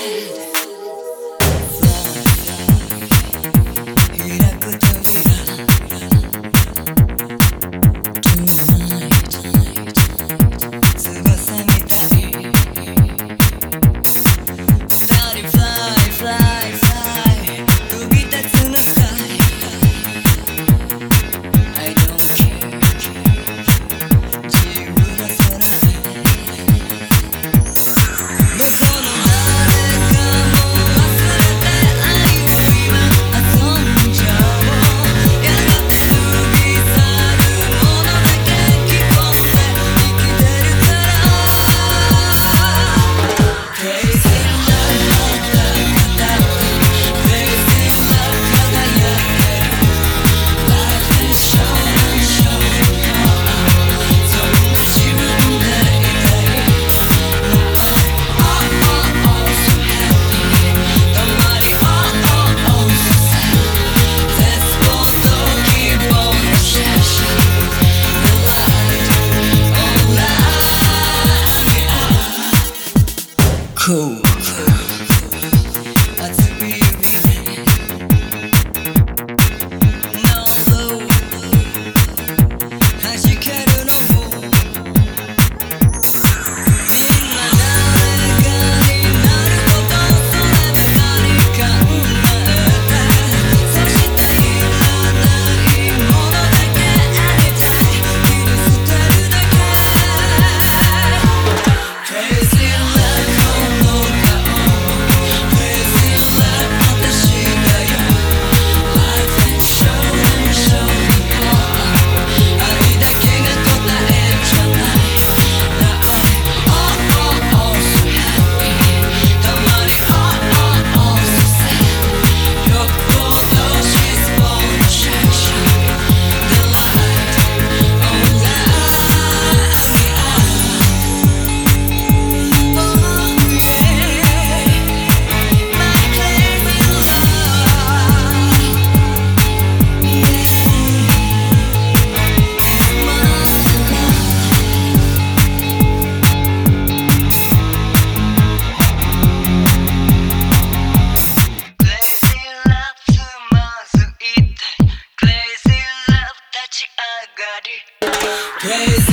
said. cool. eyes.